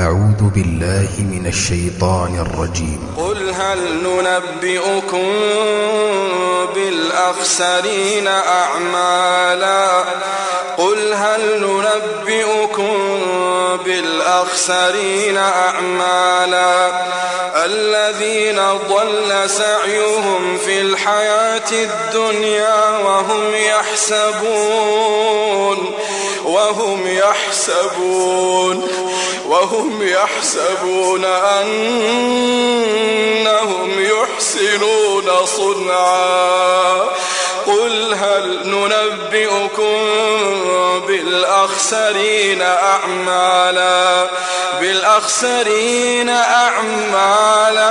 أعوذ بالله من الشيطان الرجيم. قل هل ننبئكم بالأخسرين أعمالا؟ قل هل ننبئكم بالأخسرين أعمالا؟ الذين ضل سعيهم في الحياة الدنيا وهم يحسبون وهم يحسبون. وهم يحسبون أنهم يحسنون صنعا. قل هل ننبئكم بالأخسرين أعمالا؟ بالأخسرين أعمالا.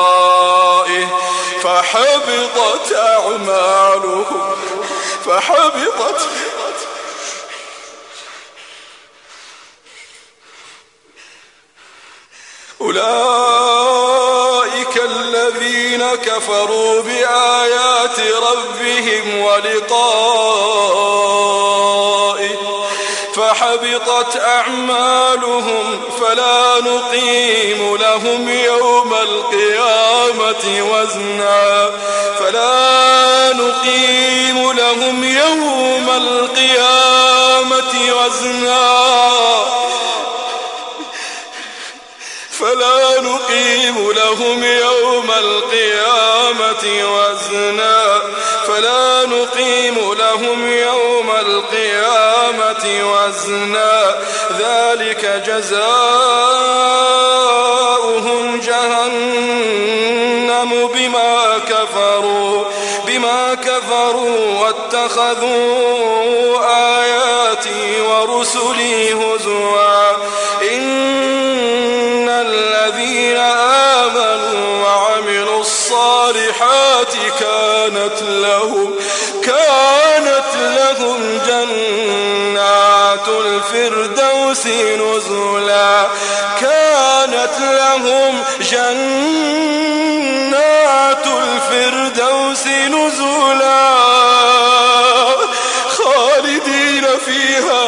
أعمالهم فحبطت. أولئك الذين كفروا بآيات ربهم ولقائه فحبطت أعمالهم فلا نقيم لهم يوم القيامة وزنا. فلا نقيم لهم يوم القيامة وزنا. فلا نقيم لهم يوم القيامة وزنا فلا نقيم لهم يوم القيامة وزنا ذلك جزاؤهم جهنم بما كفروا بما كفروا واتخذوا آياتي ورسلي هزوا إن الذين آمنوا كانت لهم كانت لهم جنات الفردوس نزلا. كانت لهم جنات الفردوس نزلا. خالدين فيها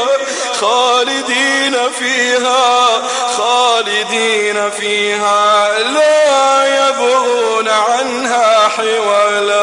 خالدين فيها خالدين فيها. لا يبغون عنها حولا.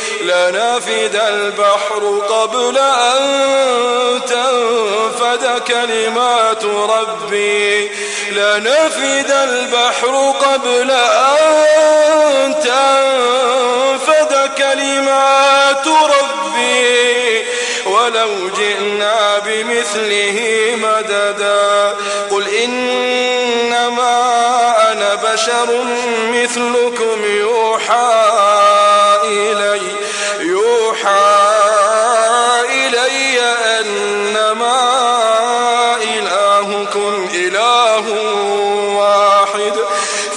لنفد البحر قبل أن تنفد كلمات ربي. لنفد البحر قبل أن تنفد كلمات ربي. ولو جئنا بمثله مددا. قل إنما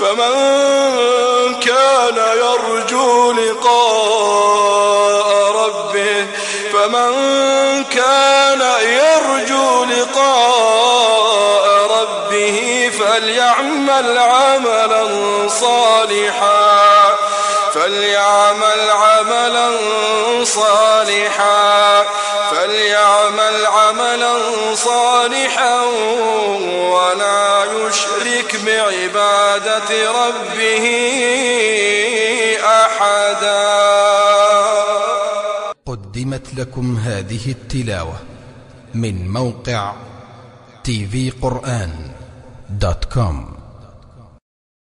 فمن كان يرجو لقاء ربه فمن كان يرجو لقاء ربه فليعمل عملا صالحا فليعمل عملا صالحا فليعمل عملا صالحا ولا يشرك بعبادة ربه أحدا. قدمت لكم هذه التلاوة من موقع tvقرآن دوت كوم.